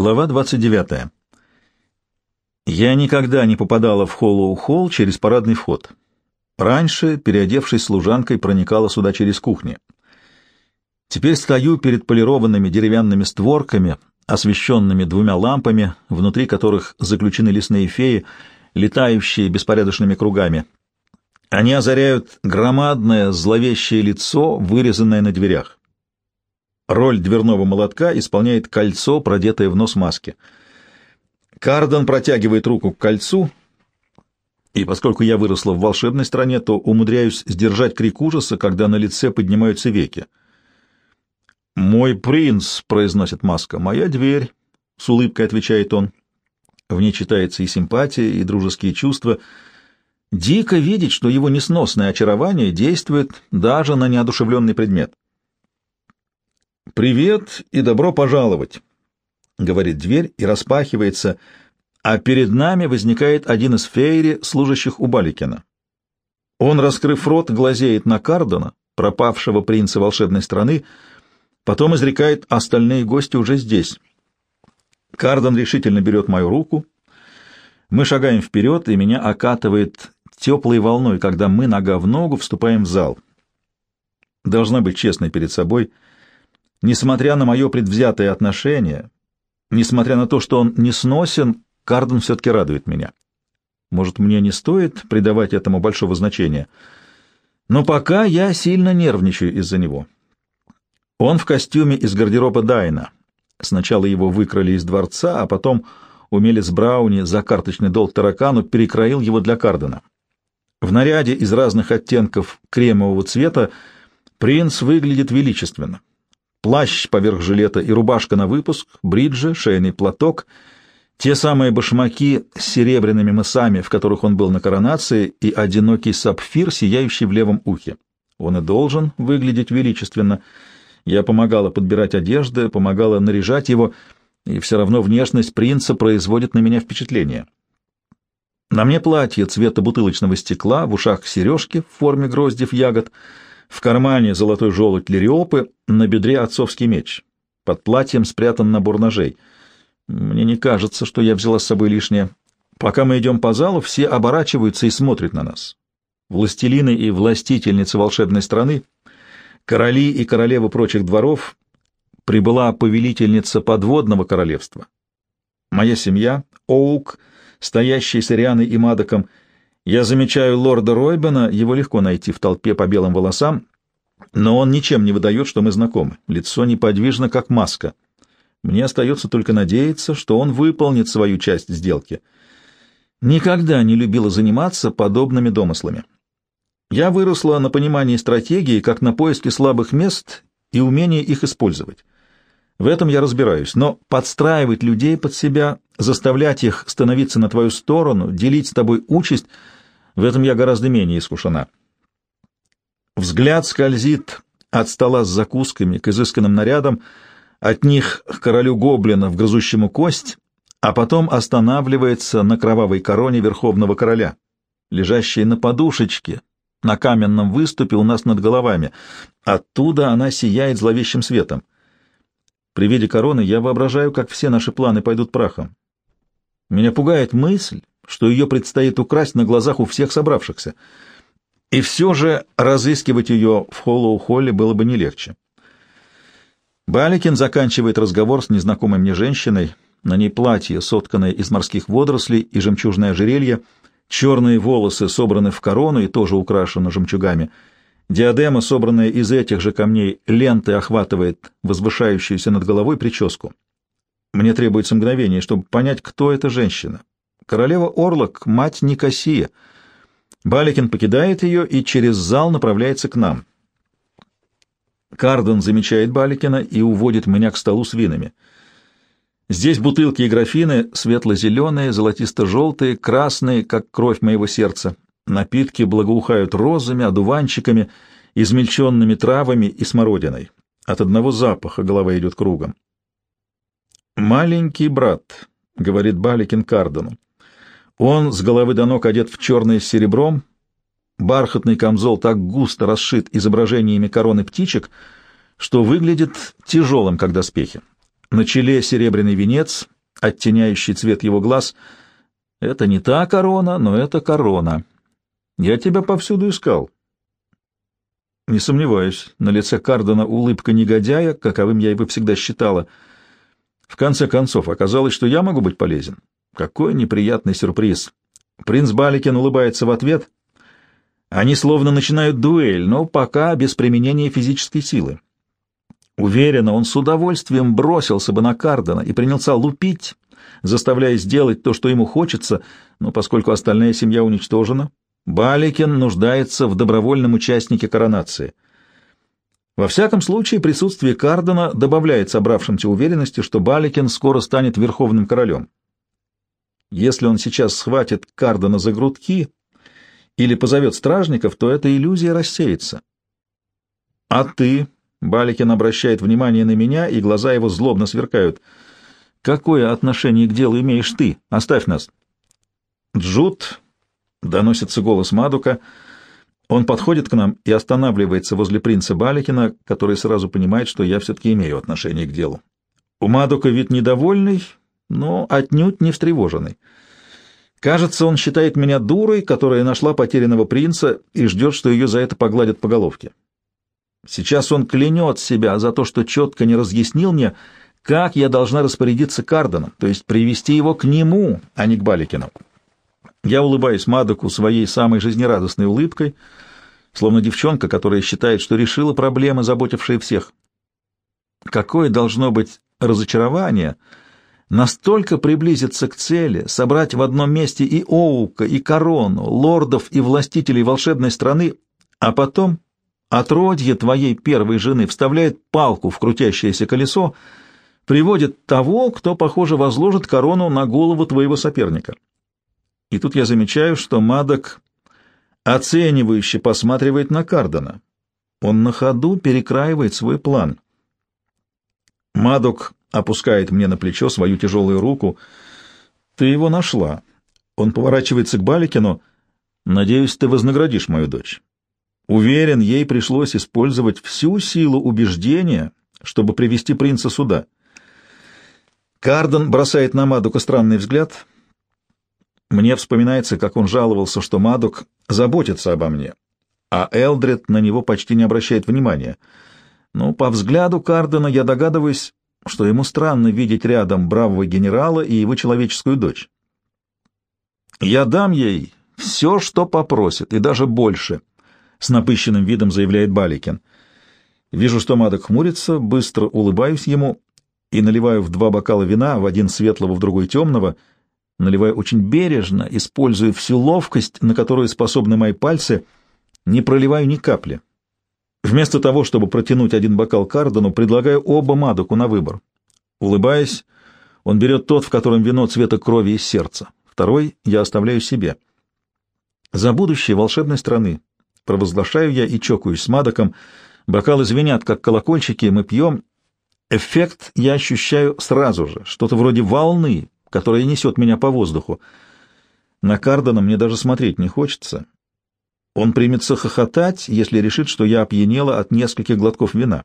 Глава 29. Я никогда не попадала в Холлоу-Холл через парадный вход. Раньше, переодевшись служанкой, проникала сюда через кухни. Теперь стою перед полированными деревянными створками, освещенными двумя лампами, внутри которых заключены лесные феи, летающие беспорядочными кругами. Они озаряют громадное зловещее лицо, вырезанное на дверях. Роль дверного молотка исполняет кольцо, продетое в нос маски. Кардон протягивает руку к кольцу, и поскольку я выросла в волшебной стране, то умудряюсь сдержать крик ужаса, когда на лице поднимаются веки. «Мой принц», — произносит маска, — «моя дверь», — с улыбкой отвечает он. В ней читается и симпатия, и дружеские чувства. Дико видеть, что его несносное очарование действует даже на неодушевленный предмет. «Привет и добро пожаловать», — говорит дверь и распахивается, а перед нами возникает один из фейри, служащих у Баликина. Он, раскрыв рот, глазеет на Кардона, пропавшего принца волшебной страны, потом изрекает «остальные гости уже здесь». Кардон решительно берет мою руку, мы шагаем вперед, и меня окатывает теплой волной, когда мы нога в ногу вступаем в зал. Должна быть честной перед собой — Несмотря на мое предвзятое отношение, несмотря на то, что он не сносен, Карден все-таки радует меня. Может, мне не стоит придавать этому большого значения, но пока я сильно нервничаю из-за него. Он в костюме из гардероба Дайна. Сначала его выкрали из дворца, а потом умелец Брауни за карточный долг таракану перекроил его для Кардена. В наряде из разных оттенков кремового цвета принц выглядит величественно плащ поверх жилета и рубашка на выпуск, бриджи, шейный платок, те самые башмаки с серебряными мысами, в которых он был на коронации, и одинокий сапфир, сияющий в левом ухе. Он и должен выглядеть величественно. Я помогала подбирать одежды, помогала наряжать его, и все равно внешность принца производит на меня впечатление. На мне платье цвета бутылочного стекла, в ушах сережки в форме гроздьев ягод — в кармане золотой желудь лириопы, на бедре отцовский меч. Под платьем спрятан набор ножей. Мне не кажется, что я взяла с собой лишнее. Пока мы идем по залу, все оборачиваются и смотрят на нас. Властелины и властительницы волшебной страны, короли и королевы прочих дворов, прибыла повелительница подводного королевства. Моя семья, Оук, стоящий с Ирианой и Мадоком, — я замечаю лорда Ройбена, его легко найти в толпе по белым волосам, но он ничем не выдает, что мы знакомы. Лицо неподвижно, как маска. Мне остается только надеяться, что он выполнит свою часть сделки. Никогда не любила заниматься подобными домыслами. Я выросла на понимании стратегии, как на поиске слабых мест и умении их использовать. В этом я разбираюсь, но подстраивать людей под себя, заставлять их становиться на твою сторону, делить с тобой участь — в этом я гораздо менее искушена. Взгляд скользит от стола с закусками к изысканным нарядам, от них к королю гоблинов, грызущему кость, а потом останавливается на кровавой короне верховного короля, лежащей на подушечке, на каменном выступе у нас над головами. Оттуда она сияет зловещим светом. При виде короны я воображаю, как все наши планы пойдут прахом. Меня пугает мысль, что ее предстоит украсть на глазах у всех собравшихся. И все же разыскивать ее в Холлоу-Холле было бы не легче. Баликин заканчивает разговор с незнакомой мне женщиной. На ней платье, сотканное из морских водорослей и жемчужное ожерелье, черные волосы собраны в корону и тоже украшены жемчугами. Диадема, собранная из этих же камней, лентой охватывает возвышающуюся над головой прическу. Мне требуется мгновение, чтобы понять, кто эта женщина. Королева Орлок, мать Никосия. Баликин покидает ее и через зал направляется к нам. Карден замечает Баликина и уводит меня к столу с винами. Здесь бутылки и графины светло-зеленые, золотисто-желтые, красные, как кровь моего сердца. Напитки благоухают розами, одуванчиками, измельченными травами и смородиной. От одного запаха голова идет кругом. «Маленький брат», — говорит Баликин Кардену. Он с головы до ног одет в черное с серебром, бархатный камзол так густо расшит изображениями короны птичек, что выглядит тяжелым, как доспехи. На челе серебряный венец, оттеняющий цвет его глаз. Это не та корона, но это корона. Я тебя повсюду искал. Не сомневаюсь, на лице Кардена улыбка негодяя, каковым я его всегда считала. В конце концов, оказалось, что я могу быть полезен. Какой неприятный сюрприз. Принц Баликин улыбается в ответ. Они словно начинают дуэль, но пока без применения физической силы. Уверенно, он с удовольствием бросился бы на Кардена и принялся лупить, заставляя сделать то, что ему хочется, но поскольку остальная семья уничтожена, Баликин нуждается в добровольном участнике коронации. Во всяком случае, присутствие Кардена добавляет собравшимся уверенности, что Баликин скоро станет верховным королем. Если он сейчас схватит Кардена за грудки или позовет стражников, то эта иллюзия рассеется. А ты, Баликин обращает внимание на меня, и глаза его злобно сверкают. Какое отношение к делу имеешь ты? Оставь нас. Джуд, доносится голос Мадука. Он подходит к нам и останавливается возле принца Баликина, который сразу понимает, что я все-таки имею отношение к делу. У Мадука вид недовольный, но отнюдь не встревоженный. Кажется, он считает меня дурой, которая нашла потерянного принца и ждет, что ее за это погладят по головке. Сейчас он клянет себя за то, что четко не разъяснил мне, как я должна распорядиться Карденом, то есть привести его к нему, а не к Баликину. Я улыбаюсь Мадоку своей самой жизнерадостной улыбкой, словно девчонка, которая считает, что решила проблемы, заботившие всех. Какое должно быть разочарование настолько приблизиться к цели, собрать в одном месте и Оука, и корону, лордов и властителей волшебной страны, а потом отродье твоей первой жены вставляет палку в крутящееся колесо, приводит того, кто, похоже, возложит корону на голову твоего соперника. И тут я замечаю, что Мадок оценивающе посматривает на Кардена. Он на ходу перекраивает свой план. Мадок опускает мне на плечо свою тяжелую руку. «Ты его нашла». Он поворачивается к Баликину. «Надеюсь, ты вознаградишь мою дочь». Уверен, ей пришлось использовать всю силу убеждения, чтобы привести принца сюда. Карден бросает на Мадука странный взгляд. Мне вспоминается, как он жаловался, что Мадук заботится обо мне, а Элдред на него почти не обращает внимания. Но по взгляду Кардена я догадываюсь, что ему странно видеть рядом бравого генерала и его человеческую дочь. Я дам ей все, что попросит, и даже больше —— с напыщенным видом заявляет Баликин. Вижу, что Мадок хмурится, быстро улыбаюсь ему и наливаю в два бокала вина, в один светлого, в другой темного, наливаю очень бережно, используя всю ловкость, на которую способны мои пальцы, не проливаю ни капли. Вместо того, чтобы протянуть один бокал Кардену, предлагаю оба Мадоку на выбор. Улыбаясь, он берет тот, в котором вино цвета крови из сердца. Второй я оставляю себе. За будущее волшебной страны, Провозглашаю я и чокаюсь с Мадоком. Бокалы звенят, как колокольчики, мы пьем. Эффект я ощущаю сразу же, что-то вроде волны, которая несет меня по воздуху. На Кардена мне даже смотреть не хочется. Он примется хохотать, если решит, что я опьянела от нескольких глотков вина.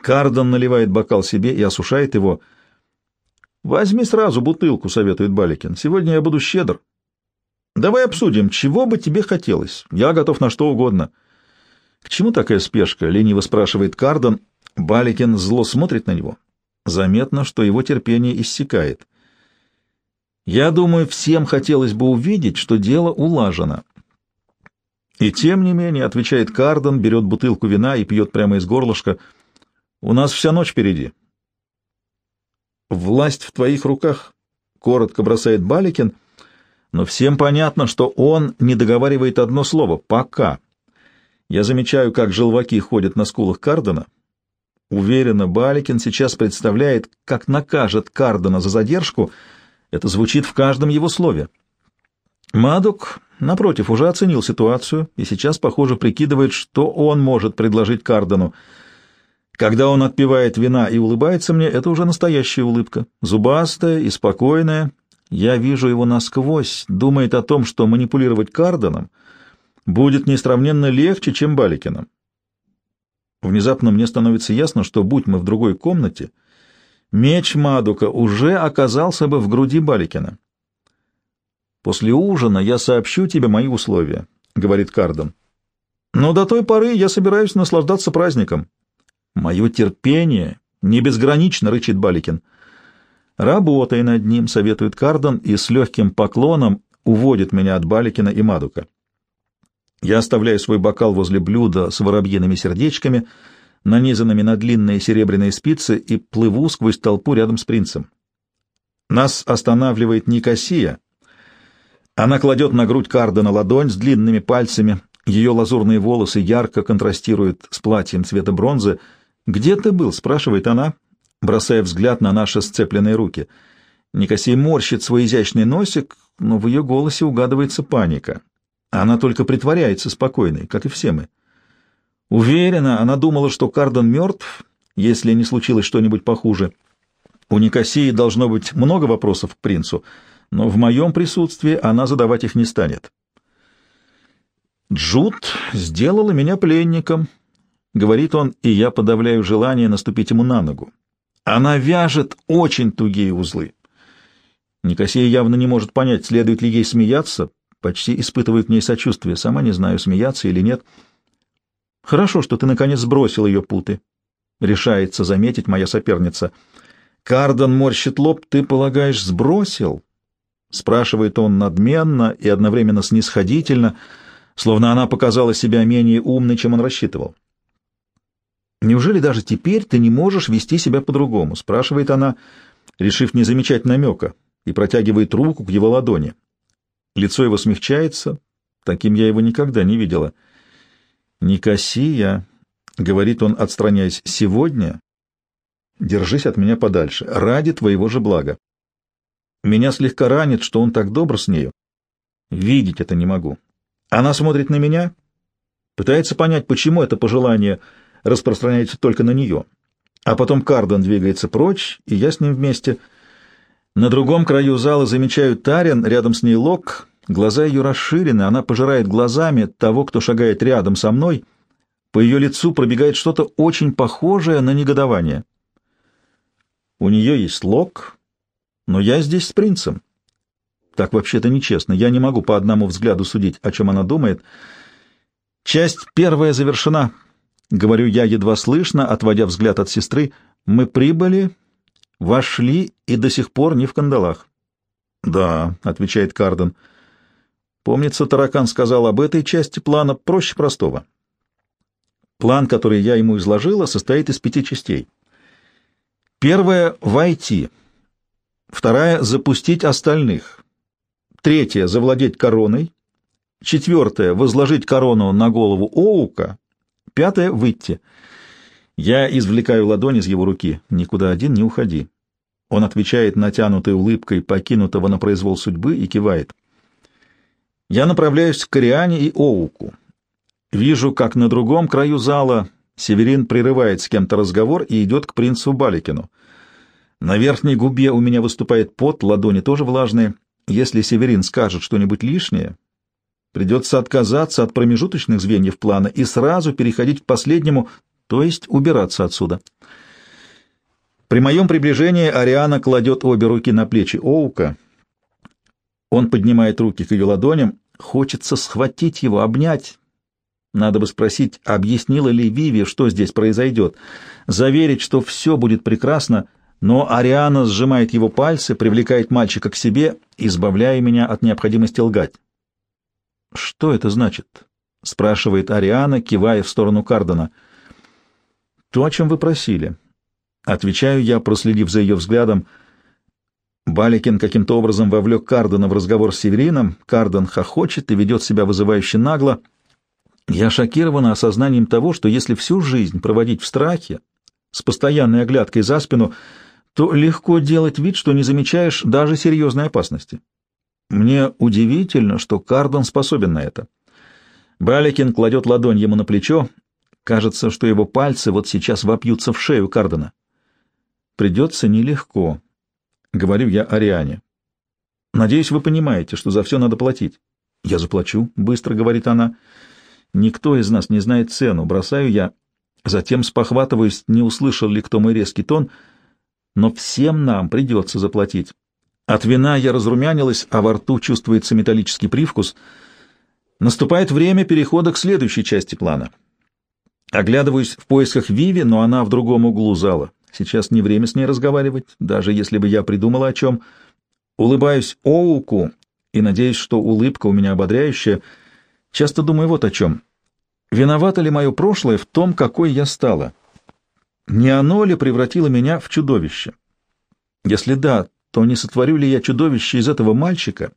Карден наливает бокал себе и осушает его. «Возьми сразу бутылку», — советует Баликин. «Сегодня я буду щедр». Давай обсудим, чего бы тебе хотелось. Я готов на что угодно. К чему такая спешка? лениво спрашивает Кардон. Баликин зло смотрит на него. Заметно, что его терпение иссякает. Я думаю, всем хотелось бы увидеть, что дело улажено. И тем не менее, отвечает Кардон, берет бутылку вина и пьет прямо из горлышка. У нас вся ночь впереди. Власть в твоих руках, коротко бросает Баликин но всем понятно, что он не договаривает одно слово «пока». Я замечаю, как желваки ходят на скулах Кардена. Уверенно, Баликин сейчас представляет, как накажет Кардена за задержку. Это звучит в каждом его слове. Мадук, напротив, уже оценил ситуацию и сейчас, похоже, прикидывает, что он может предложить Кардену. Когда он отпивает вина и улыбается мне, это уже настоящая улыбка, зубастая и спокойная, я вижу его насквозь, думает о том, что манипулировать Карденом будет несравненно легче, чем Баликином. Внезапно мне становится ясно, что, будь мы в другой комнате, меч Мадука уже оказался бы в груди Баликина. «После ужина я сообщу тебе мои условия», — говорит Кардон. «Но до той поры я собираюсь наслаждаться праздником». «Мое терпение не безгранично», — рычит Баликин. «Работай над ним», — советует Кардон и с легким поклоном уводит меня от Баликина и Мадука. Я оставляю свой бокал возле блюда с воробьиными сердечками, нанизанными на длинные серебряные спицы, и плыву сквозь толпу рядом с принцем. Нас останавливает Никосия. Она кладет на грудь Кардена ладонь с длинными пальцами, ее лазурные волосы ярко контрастируют с платьем цвета бронзы. «Где ты был?» — спрашивает она, бросая взгляд на наши сцепленные руки. Никосия морщит свой изящный носик, но в ее голосе угадывается паника. Она только притворяется спокойной, как и все мы. Уверена, она думала, что Кардон мертв, если не случилось что-нибудь похуже. У Никосии должно быть много вопросов к принцу, но в моем присутствии она задавать их не станет. «Джуд сделала меня пленником», — говорит он, и я подавляю желание наступить ему на ногу. «Она вяжет очень тугие узлы». Никосия явно не может понять, следует ли ей смеяться, почти испытывает к ней сочувствие, сама не знаю, смеяться или нет. «Хорошо, что ты, наконец, сбросил ее путы», — решается заметить моя соперница. Кардон морщит лоб, ты полагаешь, сбросил? Спрашивает он надменно и одновременно снисходительно, словно она показала себя менее умной, чем он рассчитывал. «Неужели даже теперь ты не можешь вести себя по-другому?» — спрашивает она, решив не замечать намека, и протягивает руку к его ладони. Лицо его смягчается, таким я его никогда не видела. «Никосия», — говорит он, отстраняясь, — «сегодня держись от меня подальше, ради твоего же блага. Меня слегка ранит, что он так добр с нею. Видеть это не могу. Она смотрит на меня, пытается понять, почему это пожелание распространяется только на нее. А потом Кардон двигается прочь, и я с ним вместе — на другом краю зала замечаю Тарин, рядом с ней Лок. Глаза ее расширены, она пожирает глазами того, кто шагает рядом со мной. По ее лицу пробегает что-то очень похожее на негодование. У нее есть Лок, но я здесь с принцем. Так вообще-то нечестно. Я не могу по одному взгляду судить, о чем она думает. Часть первая завершена. Говорю я едва слышно, отводя взгляд от сестры. Мы прибыли вошли и до сих пор не в кандалах. — Да, — отвечает Карден. Помнится, Таракан сказал об этой части плана проще простого. План, который я ему изложила, состоит из пяти частей. Первая — войти. Вторая — запустить остальных. Третья — завладеть короной. Четвертая — возложить корону на голову Оука. Пятая — выйти. Я извлекаю ладонь из его руки. Никуда один не уходи. Он отвечает натянутой улыбкой покинутого на произвол судьбы и кивает. Я направляюсь к Кориане и Оуку. Вижу, как на другом краю зала Северин прерывает с кем-то разговор и идет к принцу Баликину. На верхней губе у меня выступает пот, ладони тоже влажные. Если Северин скажет что-нибудь лишнее, придется отказаться от промежуточных звеньев плана и сразу переходить к последнему, то есть убираться отсюда. При моем приближении Ариана кладет обе руки на плечи Оука. Он поднимает руки к ее ладоням. Хочется схватить его, обнять. Надо бы спросить, объяснила ли Виви, что здесь произойдет. Заверить, что все будет прекрасно, но Ариана сжимает его пальцы, привлекает мальчика к себе, избавляя меня от необходимости лгать. «Что это значит?» — спрашивает Ариана, кивая в сторону Кардена. «То, о чем вы просили. Отвечаю я, проследив за ее взглядом. Баликин каким-то образом вовлек Кардена в разговор с Северином. Карден хохочет и ведет себя вызывающе нагло. Я шокирована осознанием того, что если всю жизнь проводить в страхе, с постоянной оглядкой за спину, то легко делать вид, что не замечаешь даже серьезной опасности. Мне удивительно, что Карден способен на это. Баликин кладет ладонь ему на плечо. Кажется, что его пальцы вот сейчас вопьются в шею Кардена придется нелегко, — говорю я Ариане. Надеюсь, вы понимаете, что за все надо платить. Я заплачу, — быстро говорит она. Никто из нас не знает цену, бросаю я. Затем спохватываюсь, не услышал ли кто мой резкий тон. Но всем нам придется заплатить. От вина я разрумянилась, а во рту чувствуется металлический привкус. Наступает время перехода к следующей части плана. Оглядываюсь в поисках Виви, но она в другом углу зала. Сейчас не время с ней разговаривать, даже если бы я придумала о чем. Улыбаюсь Оуку и надеюсь, что улыбка у меня ободряющая. Часто думаю вот о чем. Виновато ли мое прошлое в том, какой я стала? Не оно ли превратило меня в чудовище? Если да, то не сотворю ли я чудовище из этого мальчика?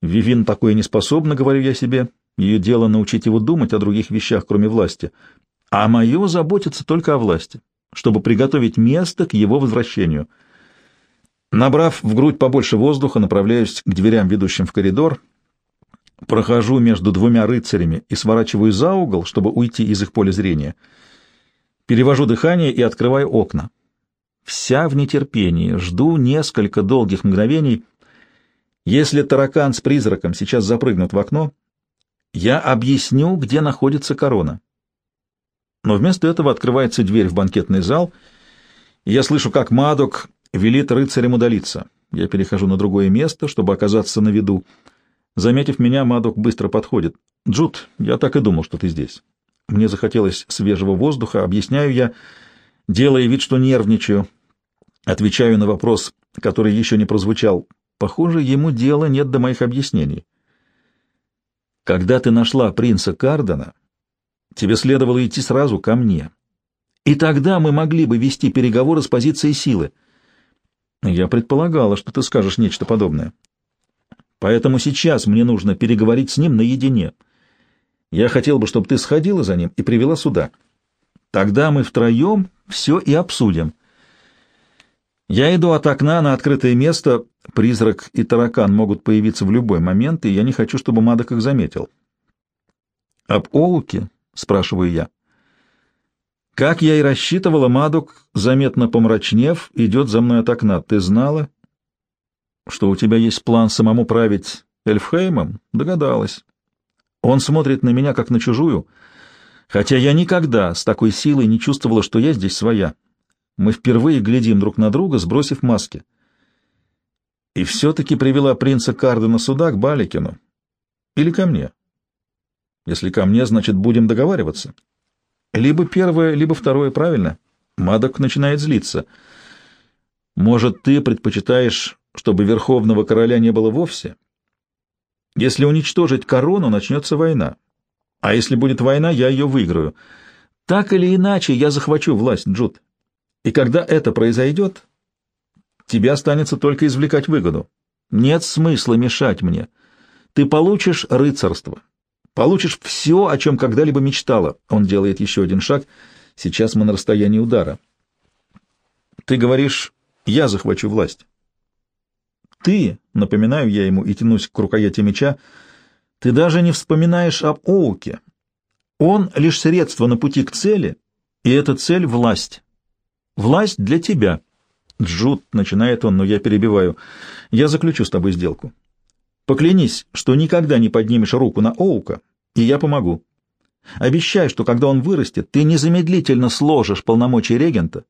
Вивин такое не способна, говорю я себе. Ее дело научить его думать о других вещах, кроме власти. А мое заботиться только о власти, чтобы приготовить место к его возвращению. Набрав в грудь побольше воздуха, направляюсь к дверям, ведущим в коридор, прохожу между двумя рыцарями и сворачиваю за угол, чтобы уйти из их поля зрения. Перевожу дыхание и открываю окна. Вся в нетерпении, жду несколько долгих мгновений. Если таракан с призраком сейчас запрыгнут в окно, я объясню, где находится корона. Но вместо этого открывается дверь в банкетный зал, и я слышу, как Мадок велит рыцарям удалиться. Я перехожу на другое место, чтобы оказаться на виду. Заметив меня, Мадок быстро подходит. «Джуд, я так и думал, что ты здесь». Мне захотелось свежего воздуха, объясняю я, делая вид, что нервничаю. Отвечаю на вопрос, который еще не прозвучал. Похоже, ему дела нет до моих объяснений. Когда ты нашла принца Кардена, тебе следовало идти сразу ко мне. И тогда мы могли бы вести переговоры с позиции силы. Я предполагала, что ты скажешь нечто подобное. Поэтому сейчас мне нужно переговорить с ним наедине. Я хотел бы, чтобы ты сходила за ним и привела сюда. Тогда мы втроем все и обсудим. Я иду от окна на открытое место. Призрак и таракан могут появиться в любой момент, и я не хочу, чтобы Мадок их заметил. «Об Оуке?» — спрашиваю я. Как я и рассчитывала, Мадок, заметно помрачнев, идет за мной от окна. Ты знала, что у тебя есть план самому править Эльфхеймом? Догадалась. Он смотрит на меня, как на чужую, хотя я никогда с такой силой не чувствовала, что я здесь своя. Мы впервые глядим друг на друга, сбросив маски. И все-таки привела принца Кардена сюда, к Баликину. Или ко мне? Если ко мне, значит, будем договариваться. Либо первое, либо второе, правильно? Мадок начинает злиться. Может, ты предпочитаешь, чтобы верховного короля не было вовсе? Если уничтожить корону, начнется война. А если будет война, я ее выиграю. Так или иначе, я захвачу власть, Джуд. И когда это произойдет, тебе останется только извлекать выгоду. Нет смысла мешать мне. Ты получишь рыцарство, получишь все, о чем когда-либо мечтала. Он делает еще один шаг. Сейчас мы на расстоянии удара. Ты говоришь, я захвачу власть. Ты, напоминаю я ему и тянусь к рукояти меча, ты даже не вспоминаешь об Оуке. Он лишь средство на пути к цели, и эта цель — власть. Власть для тебя. Джуд, начинает он, но я перебиваю. Я заключу с тобой сделку. Поклянись, что никогда не поднимешь руку на Оука, и я помогу. Обещай, что когда он вырастет, ты незамедлительно сложишь полномочия регента,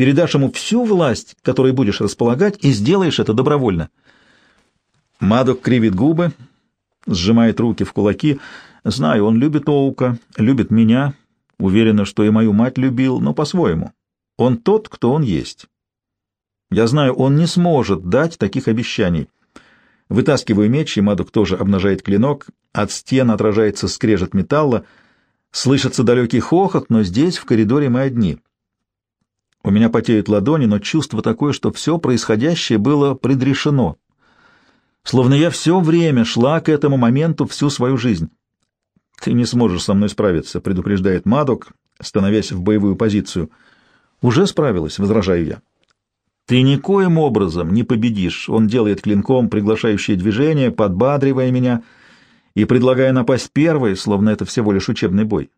передашь ему всю власть, которой будешь располагать, и сделаешь это добровольно. Мадок кривит губы, сжимает руки в кулаки. Знаю, он любит Оука, любит меня, уверена, что и мою мать любил, но по-своему. Он тот, кто он есть. Я знаю, он не сможет дать таких обещаний. Вытаскиваю меч, и Мадук тоже обнажает клинок. От стен отражается скрежет металла. Слышится далекий хохот, но здесь, в коридоре, мы одни. У меня потеют ладони, но чувство такое, что все происходящее было предрешено. Словно я все время шла к этому моменту всю свою жизнь. «Ты не сможешь со мной справиться», — предупреждает Мадок, становясь в боевую позицию — «Уже справилась», — возражаю я. «Ты никоим образом не победишь», — он делает клинком приглашающее движение, подбадривая меня и предлагая напасть первой, словно это всего лишь учебный бой.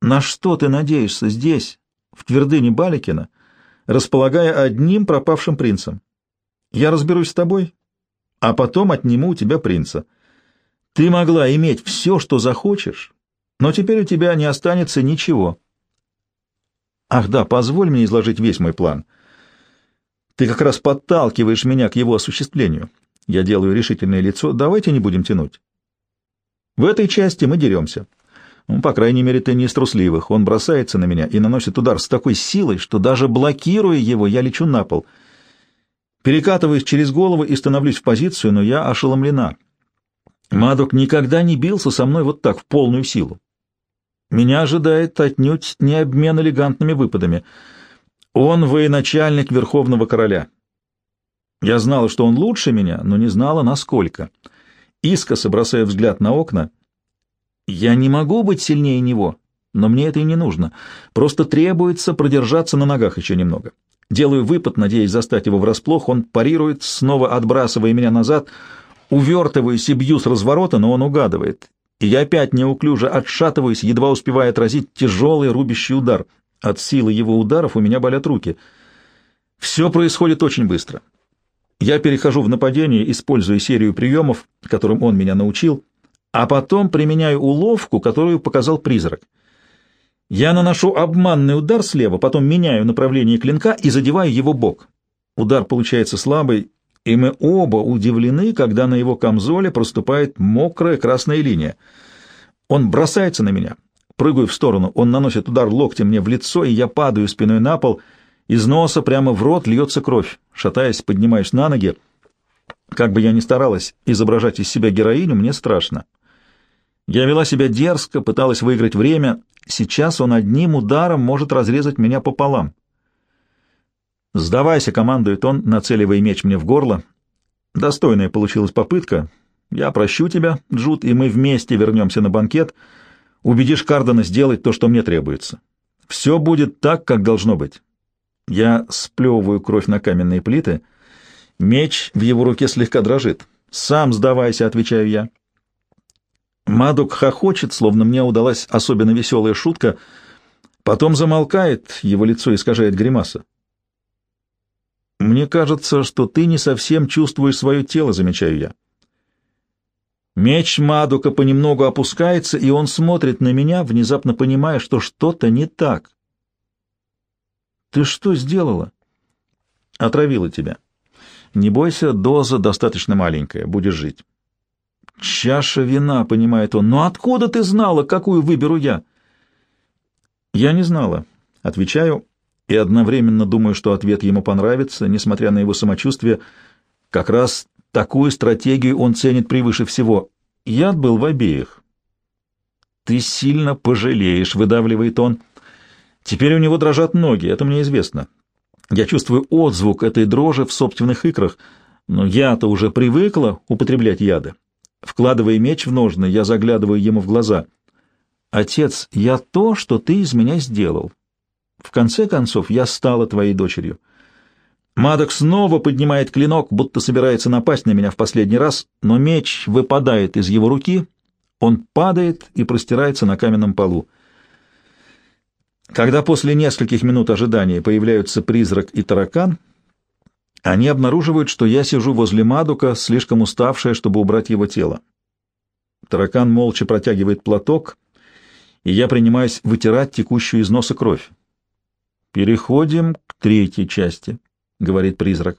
«На что ты надеешься здесь, в твердыне Баликина, располагая одним пропавшим принцем? Я разберусь с тобой, а потом отниму у тебя принца. Ты могла иметь все, что захочешь, но теперь у тебя не останется ничего». Ах да, позволь мне изложить весь мой план. Ты как раз подталкиваешь меня к его осуществлению. Я делаю решительное лицо. Давайте не будем тянуть. В этой части мы деремся. Ну, по крайней мере, ты не из трусливых. Он бросается на меня и наносит удар с такой силой, что даже блокируя его, я лечу на пол. Перекатываюсь через голову и становлюсь в позицию, но я ошеломлена. Мадок никогда не бился со мной вот так, в полную силу. Меня ожидает отнюдь не обмен элегантными выпадами. Он военачальник Верховного Короля. Я знала, что он лучше меня, но не знала, насколько. Искоса бросая взгляд на окна, я не могу быть сильнее него, но мне это и не нужно. Просто требуется продержаться на ногах еще немного. Делаю выпад, надеясь застать его врасплох. Он парирует, снова отбрасывая меня назад. Увертываюсь и бью с разворота, но он угадывает. И я опять неуклюже отшатываюсь, едва успевая отразить тяжелый рубящий удар. От силы его ударов у меня болят руки. Все происходит очень быстро. Я перехожу в нападение, используя серию приемов, которым он меня научил, а потом применяю уловку, которую показал призрак. Я наношу обманный удар слева, потом меняю направление клинка и задеваю его бок. Удар получается слабый, и мы оба удивлены, когда на его камзоле проступает мокрая красная линия. Он бросается на меня. Прыгаю в сторону, он наносит удар локтем мне в лицо, и я падаю спиной на пол. Из носа прямо в рот льется кровь. Шатаясь, поднимаюсь на ноги. Как бы я ни старалась изображать из себя героиню, мне страшно. Я вела себя дерзко, пыталась выиграть время. Сейчас он одним ударом может разрезать меня пополам. «Сдавайся», — командует он, нацеливая меч мне в горло. Достойная получилась попытка. Я прощу тебя, Джуд, и мы вместе вернемся на банкет. Убедишь Кардена сделать то, что мне требуется. Все будет так, как должно быть. Я сплевываю кровь на каменные плиты. Меч в его руке слегка дрожит. «Сам сдавайся», — отвечаю я. Мадук хохочет, словно мне удалась особенно веселая шутка. Потом замолкает, его лицо искажает гримаса. «Мне кажется, что ты не совсем чувствуешь свое тело», — замечаю я. Меч Мадука понемногу опускается, и он смотрит на меня, внезапно понимая, что что-то не так. «Ты что сделала?» «Отравила тебя. Не бойся, доза достаточно маленькая, будешь жить». «Чаша вина», — понимает он. «Но откуда ты знала, какую выберу я?» «Я не знала», — отвечаю, и одновременно думаю, что ответ ему понравится, несмотря на его самочувствие. Как раз такую стратегию он ценит превыше всего. Яд был в обеих. «Ты сильно пожалеешь», — выдавливает он. «Теперь у него дрожат ноги, это мне известно. Я чувствую отзвук этой дрожи в собственных икрах, но я-то уже привыкла употреблять яды. Вкладывая меч в ножны, я заглядываю ему в глаза. «Отец, я то, что ты из меня сделал. В конце концов, я стала твоей дочерью. Мадок снова поднимает клинок, будто собирается напасть на меня в последний раз, но меч выпадает из его руки, он падает и простирается на каменном полу. Когда после нескольких минут ожидания появляются призрак и таракан, они обнаруживают, что я сижу возле Мадука, слишком уставшая, чтобы убрать его тело. Таракан молча протягивает платок, и я принимаюсь вытирать текущую из носа кровь. «Переходим к третьей части», — говорит призрак.